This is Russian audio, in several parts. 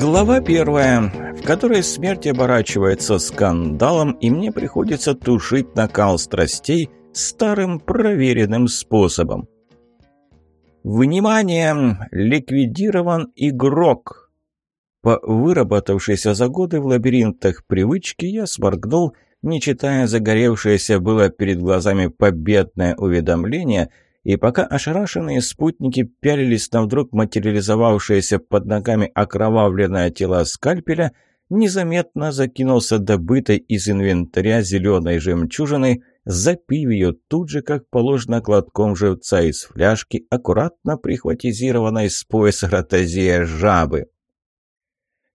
Глава первая, в которой смерть оборачивается скандалом, и мне приходится тушить накал страстей старым проверенным способом. Внимание! Ликвидирован игрок! По выработавшейся за годы в лабиринтах привычки я сморгнул, не читая загоревшееся было перед глазами победное уведомление – и пока ошарашенные спутники пялились на вдруг материализовавшееся под ногами окровавленное тело скальпеля, незаметно закинулся добытой из инвентаря зеленой жемчужиной, запив ее тут же, как положено, глотком живца из фляжки, аккуратно прихватизированной с пояса ротозея жабы.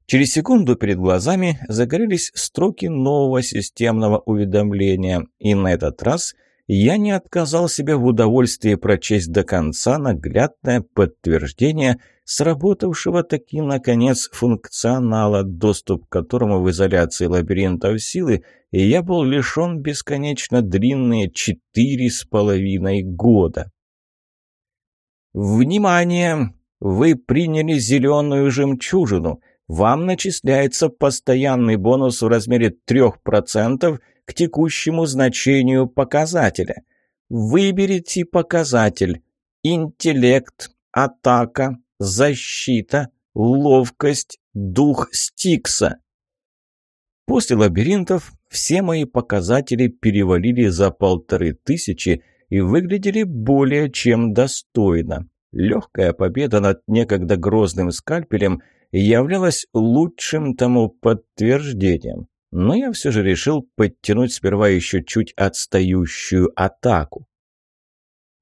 Через секунду перед глазами загорелись строки нового системного уведомления, и на этот раз я не отказал себе в удовольствии прочесть до конца наглядное подтверждение сработавшего таки, наконец, функционала, доступ к которому в изоляции лабиринтов силы и я был лишен бесконечно длинные четыре с половиной года. «Внимание! Вы приняли зеленую жемчужину. Вам начисляется постоянный бонус в размере 3% к текущему значению показателя. Выберите показатель «Интеллект», «Атака», «Защита», «Ловкость», «Дух Стикса». После лабиринтов все мои показатели перевалили за полторы тысячи и выглядели более чем достойно. Легкая победа над некогда грозным скальпелем являлась лучшим тому подтверждением но я все же решил подтянуть сперва еще чуть отстающую атаку.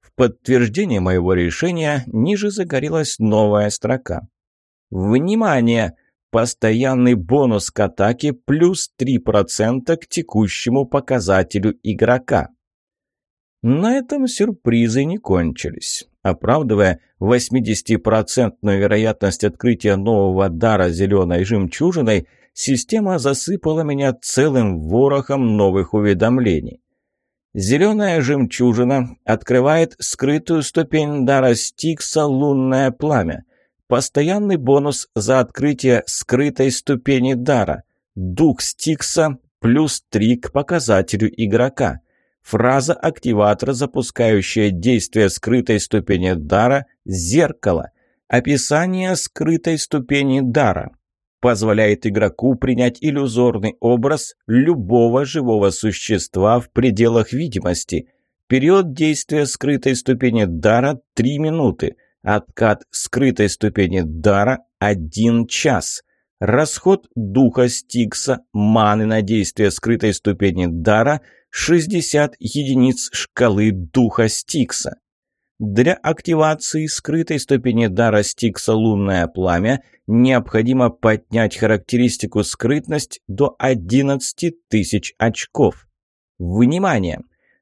В подтверждение моего решения ниже загорелась новая строка. «Внимание! Постоянный бонус к атаке плюс 3% к текущему показателю игрока». На этом сюрпризы не кончились. Оправдывая 80% вероятность открытия нового дара зеленой жемчужиной – система засыпала меня целым ворохом новых уведомлений. Зеленая жемчужина открывает скрытую ступень дара Стикса «Лунное пламя». Постоянный бонус за открытие скрытой ступени дара. Дух Стикса плюс 3 к показателю игрока. Фраза активатора, запускающая действие скрытой ступени дара «Зеркало». Описание скрытой ступени дара позволяет игроку принять иллюзорный образ любого живого существа в пределах видимости. Период действия скрытой ступени дара – 3 минуты. Откат скрытой ступени дара – 1 час. Расход духа Стикса, маны на действие скрытой ступени дара – 60 единиц шкалы духа Стикса. Для активации скрытой ступени дара Стикса «Лунное пламя» необходимо поднять характеристику «Скрытность» до 11 тысяч очков. Внимание!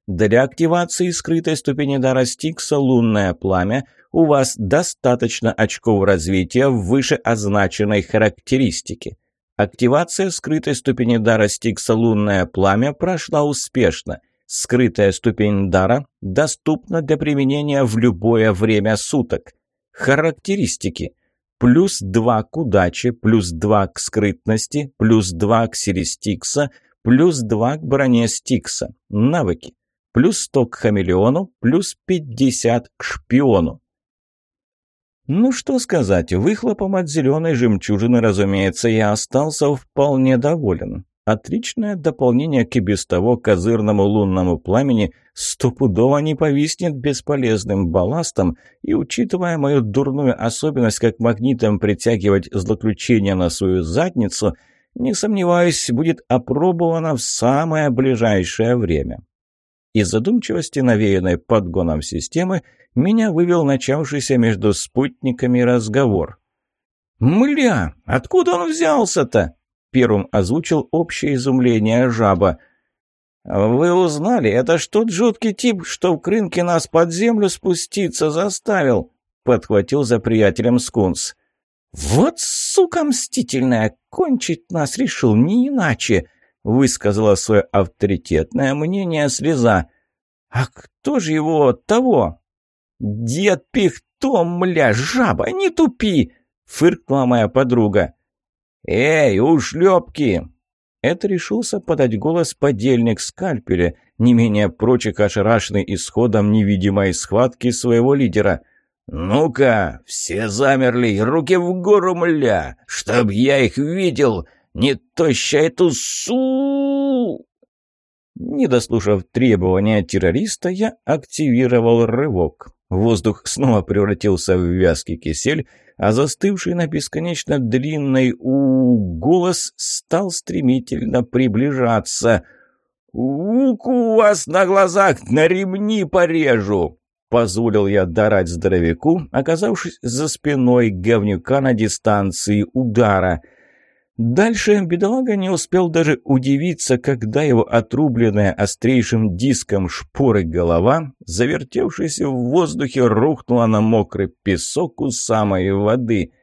Для активации скрытой ступени дара Стикса «Лунное пламя» у вас достаточно очков развития в вышеозначенной характеристике. Активация скрытой ступени дара Стикса «Лунное пламя» прошла успешно – Скрытая ступень дара доступна для применения в любое время суток. Характеристики. Плюс 2 к удаче, плюс 2 к скрытности, плюс 2 к силе Стикса, плюс 2 к броне Стикса. Навыки. Плюс 100 к хамелеону, плюс 50 к шпиону. Ну что сказать, выхлопом от зеленой жемчужины, разумеется, я остался вполне доволен. Отличное дополнение к и без того козырному лунному пламени стопудово не повиснет бесполезным балластом, и, учитывая мою дурную особенность как магнитом притягивать злоключения на свою задницу, не сомневаюсь, будет опробовано в самое ближайшее время. Из задумчивости, навеянной подгоном системы, меня вывел начавшийся между спутниками разговор. «Мля, откуда он взялся-то?» Первым озвучил общее изумление жаба. «Вы узнали? Это ж тот жуткий тип, что в крынке нас под землю спуститься заставил!» Подхватил за приятелем Скунс. «Вот сука мстительная! Кончить нас решил не иначе!» Высказала свое авторитетное мнение слеза. «А кто же его того?» «Дед Пихтом, мля, жаба, не тупи!» Фыркнула моя подруга. «Эй, ушлепки!» Это решился подать голос подельник скальпеля, не менее прочих ошарашенный исходом невидимой схватки своего лидера. «Ну-ка, все замерли, руки в гору, мля, чтоб я их видел, не то ща эту су...» Не дослушав требования террориста, я активировал рывок. Воздух снова превратился в вязкий кисель, а застывший на бесконечно длинной у голос стал стремительно приближаться. «Уку вас на глазах на ремни порежу!» Позволил я дарать здоровяку, оказавшись за спиной говнюка на дистанции удара – Дальше бедолага не успел даже удивиться, когда его отрубленная острейшим диском шпоры голова, завертевшись в воздухе, рухнула на мокрый песок у самой воды.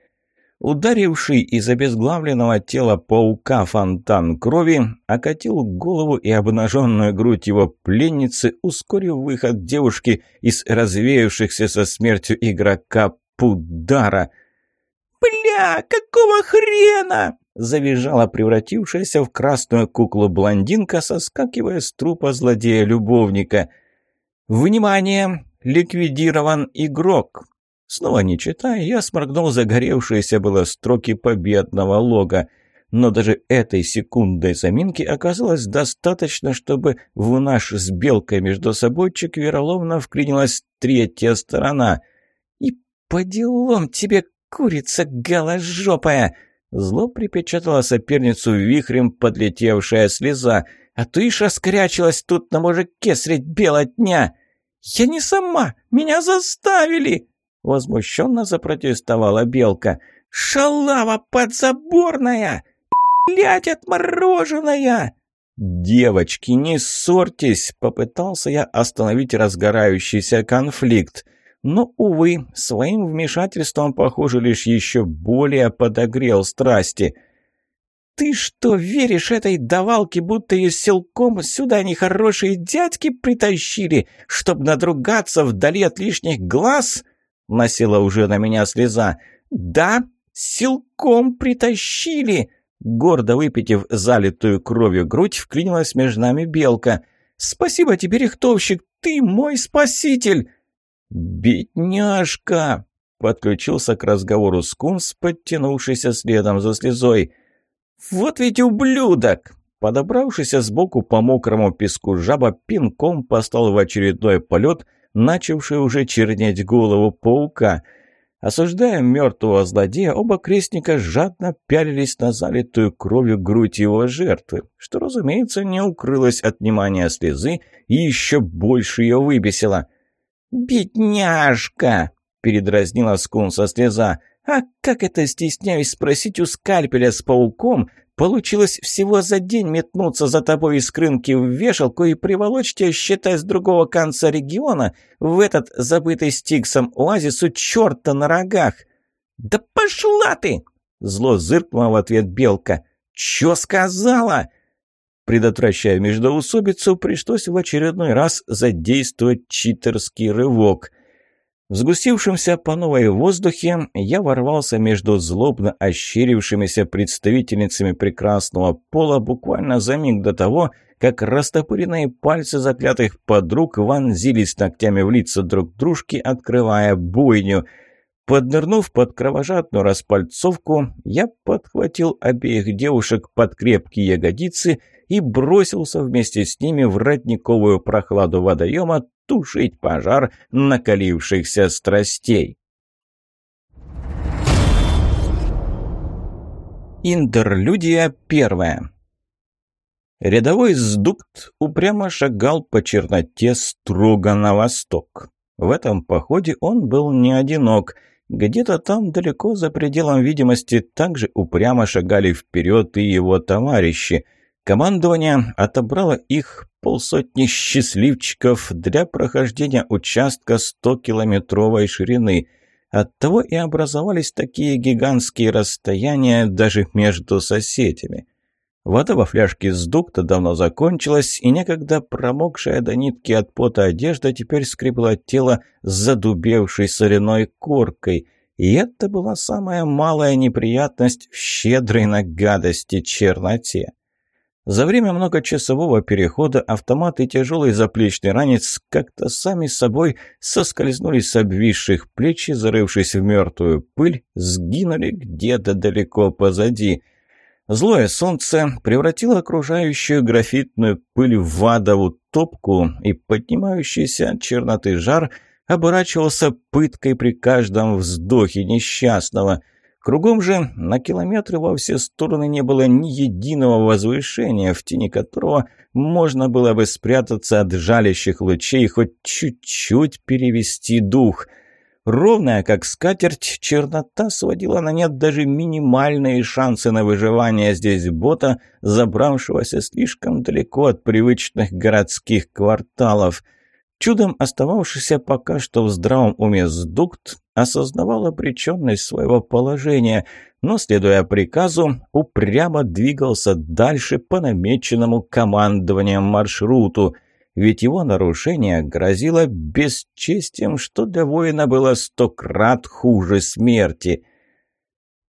Ударивший из обезглавленного тела паука фонтан крови окатил голову и обнаженную грудь его пленницы, ускорив выход девушки из развеявшихся со смертью игрока Пудара. «Бля, какого хрена?» Завизжала превратившаяся в красную куклу блондинка, соскакивая с трупа злодея-любовника. «Внимание! Ликвидирован игрок!» Снова не читая, я сморгнул загоревшиеся было строки победного лога. Но даже этой секундной заминки оказалось достаточно, чтобы в наш с Белкой между собойчик вероломно вклинилась третья сторона. «И по делам тебе, курица голожопая!» Зло припечатала соперницу вихрем подлетевшая слеза. «А ты ишь раскрячилась тут на мужике средь бела дня!» «Я не сама! Меня заставили!» Возмущенно запротестовала Белка. «Шалава подзаборная! Блядь, отмороженная!» «Девочки, не ссорьтесь!» — попытался я остановить разгорающийся конфликт. Но, увы, своим вмешательством, похоже, лишь еще более подогрел страсти. «Ты что, веришь этой давалке, будто ее силком сюда нехорошие дядьки притащили, чтоб надругаться вдали от лишних глаз?» Носила уже на меня слеза. «Да, силком притащили!» Гордо выпитив залитую кровью грудь, вклинилась между нами белка. «Спасибо тебе, рихтовщик, ты мой спаситель!» «Бедняжка!» — подключился к разговору скунс, подтянувшийся следом за слезой. «Вот ведь ублюдок!» Подобравшийся сбоку по мокрому песку жаба пинком послал в очередной полет, начавший уже чернеть голову паука. Осуждая мертвого злодея, оба крестника жадно пялились на залитую кровью грудь его жертвы, что, разумеется, не укрылось от внимания слезы и еще больше ее выбесило — «Бедняжка!» — передразнила скунса слеза. «А как это, стесняюсь спросить у скальпеля с пауком, получилось всего за день метнуться за тобой из крынки в вешалку и приволочь тебя, считай, с другого конца региона в этот забытый стиксом оазис у черта на рогах?» «Да пошла ты!» — зло зыркнула в ответ белка. «Чё сказала?» Предотвращая междоусобицу, пришлось в очередной раз задействовать читерский рывок. В сгустившемся по новой воздухе я ворвался между злобно ощерившимися представительницами прекрасного пола буквально за миг до того, как растопыренные пальцы заклятых подруг вонзились ногтями в лица друг дружки, открывая бойню – Поднырнув под кровожадную распальцовку, я подхватил обеих девушек под крепкие ягодицы и бросился вместе с ними в родниковую прохладу водоема тушить пожар накалившихся страстей. Интерлюдия первая Рядовой сдукт упрямо шагал по черноте строго на восток. В этом походе он был не одинок – где-то там, далеко за пределом видимости, также упрямо шагали вперед и его товарищи. Командование отобрало их полсотни счастливчиков для прохождения участка 100-километровой ширины. Оттого и образовались такие гигантские расстояния даже между соседями. Вода во фляжке с дукта давно закончилась, и некогда промокшая до нитки от пота одежда теперь скребла тело с задубевшей соляной коркой. И это была самая малая неприятность в щедрой на гадости черноте. За время многочасового перехода автомат и тяжелый заплечный ранец как-то сами собой соскользнули с обвисших плеч и, зарывшись в мертвую пыль, сгинули где-то далеко позади. Злое солнце превратило окружающую графитную пыль в адову топку, и поднимающийся от черноты жар оборачивался пыткой при каждом вздохе несчастного – Кругом же на километры во все стороны не было ни единого возвышения, в тени которого можно было бы спрятаться от жалящих лучей и хоть чуть-чуть перевести дух. Ровная, как скатерть, чернота сводила на нет даже минимальные шансы на выживание здесь бота, забравшегося слишком далеко от привычных городских кварталов – Чудом остававшийся пока что в здравом уме сдукт осознавал обреченность своего положения, но, следуя приказу, упрямо двигался дальше по намеченному командованием маршруту, ведь его нарушение грозило бесчестием, что для воина было сто крат хуже смерти.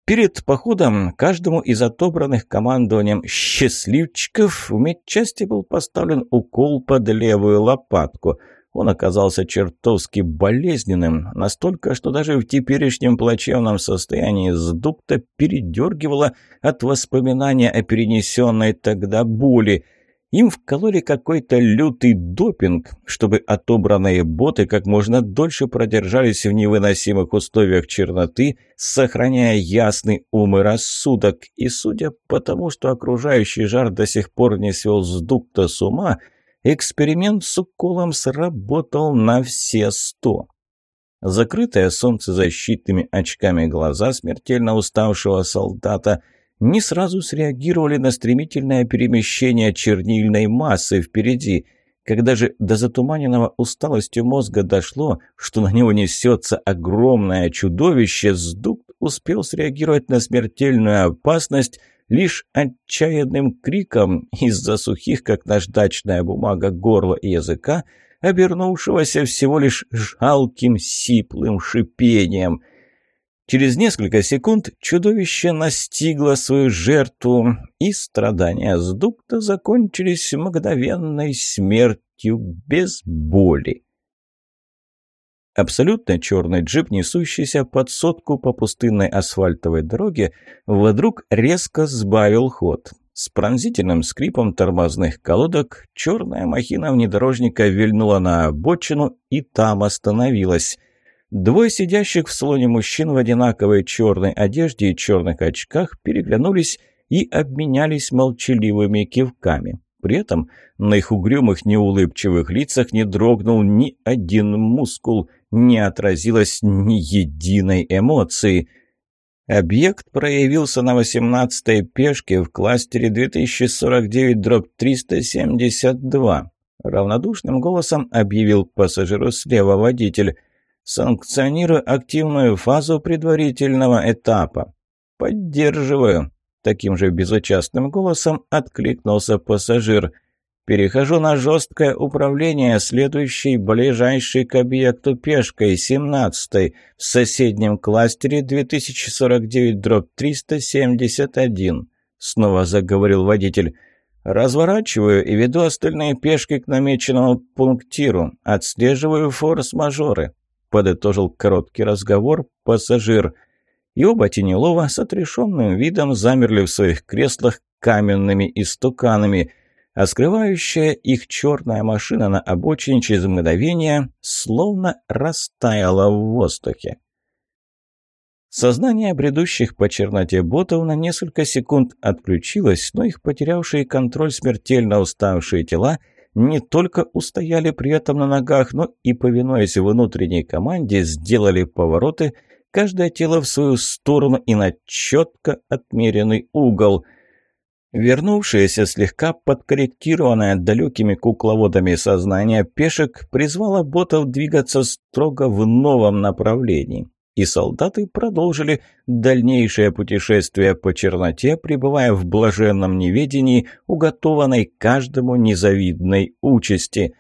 Перед походом каждому из отобранных командованием «счастливчиков» в медчасти был поставлен укол под левую лопатку – он оказался чертовски болезненным, настолько, что даже в теперешнем плачевном состоянии сдукта передергивало от воспоминания о перенесенной тогда боли. Им вкололи какой-то лютый допинг, чтобы отобранные боты как можно дольше продержались в невыносимых условиях черноты, сохраняя ясный ум и рассудок. И судя по тому, что окружающий жар до сих пор не свел сдукта с ума – Эксперимент с уколом сработал на все сто. Закрытые солнцезащитными очками глаза смертельно уставшего солдата не сразу среагировали на стремительное перемещение чернильной массы впереди. Когда же до затуманенного усталостью мозга дошло, что на него несется огромное чудовище, Сдук успел среагировать на смертельную опасность – лишь отчаянным криком из-за сухих, как наждачная бумага, горла и языка, обернувшегося всего лишь жалким сиплым шипением. Через несколько секунд чудовище настигло свою жертву, и страдания сдукта закончились мгновенной смертью без боли. Абсолютно черный джип, несущийся под сотку по пустынной асфальтовой дороге, вдруг резко сбавил ход. С пронзительным скрипом тормозных колодок черная махина внедорожника вильнула на обочину и там остановилась. Двое сидящих в салоне мужчин в одинаковой черной одежде и черных очках переглянулись и обменялись молчаливыми кивками. При этом на их угрюмых неулыбчивых лицах не дрогнул ни один мускул – не отразилось ни единой эмоции. Объект проявился на 18-й пешке в кластере 2049-372. Равнодушным голосом объявил пассажиру слева водитель. «Санкционирую активную фазу предварительного этапа». «Поддерживаю», – таким же безучастным голосом откликнулся пассажир – Перехожу на жесткое управление, следующей ближайшей к объекту пешкой, 17-й, в соседнем кластере 2049-371. Снова заговорил водитель. Разворачиваю и веду остальные пешки к намеченному пунктиру. Отслеживаю форс-мажоры. Подытожил короткий разговор пассажир. И оба Тенелова с отрешенным видом замерли в своих креслах каменными истуканами – а скрывающая их черная машина на обочине через мгновение словно растаяла в воздухе. Сознание бредущих по черноте ботов на несколько секунд отключилось, но их потерявшие контроль смертельно уставшие тела не только устояли при этом на ногах, но и, повинуясь внутренней команде, сделали повороты, каждое тело в свою сторону и на четко отмеренный угол – Вернувшееся слегка подкорректированное далекими кукловодами сознание пешек призвало ботов двигаться строго в новом направлении. И солдаты продолжили дальнейшее путешествие по черноте, пребывая в блаженном неведении, уготованной каждому незавидной участи.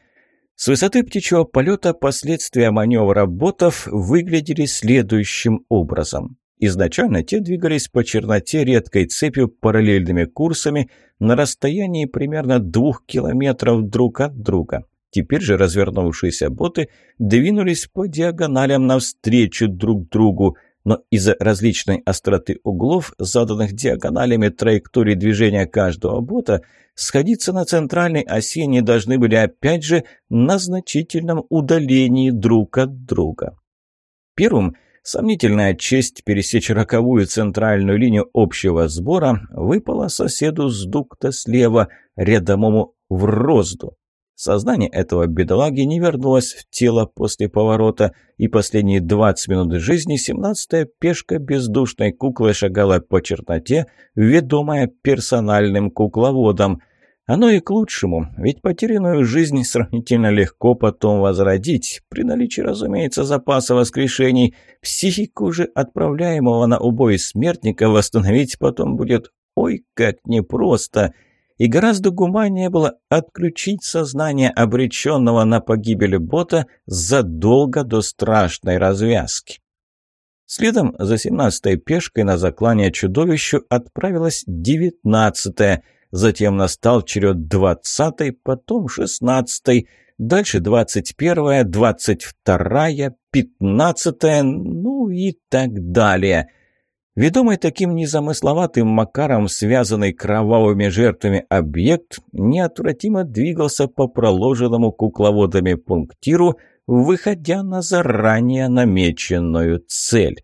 С высоты птичьего полета последствия маневра ботов выглядели следующим образом. Изначально те двигались по черноте редкой цепью параллельными курсами на расстоянии примерно двух километров друг от друга. Теперь же развернувшиеся боты двинулись по диагоналям навстречу друг другу, но из-за различной остроты углов, заданных диагоналями траектории движения каждого бота, сходиться на центральной оси не должны были опять же на значительном удалении друг от друга. Первым сомнительная честь пересечь роковую центральную линию общего сбора выпала соседу с дукта слева, рядомому в розду. Сознание этого бедолаги не вернулось в тело после поворота, и последние 20 минут жизни семнадцатая пешка бездушной куклы шагала по черноте, ведомая персональным кукловодом. Оно и к лучшему, ведь потерянную жизнь сравнительно легко потом возродить, при наличии, разумеется, запаса воскрешений. Психику же отправляемого на убой смертника восстановить потом будет ой как непросто – и гораздо гуманнее было отключить сознание обреченного на погибель бота задолго до страшной развязки. Следом за семнадцатой пешкой на заклание чудовищу отправилась девятнадцатая, затем настал черед двадцатой, потом шестнадцатой, дальше двадцать первая, двадцать вторая, пятнадцатая, ну и так далее – Ведомый таким незамысловатым макаром, связанный кровавыми жертвами объект, неотвратимо двигался по проложенному кукловодами пунктиру, выходя на заранее намеченную цель.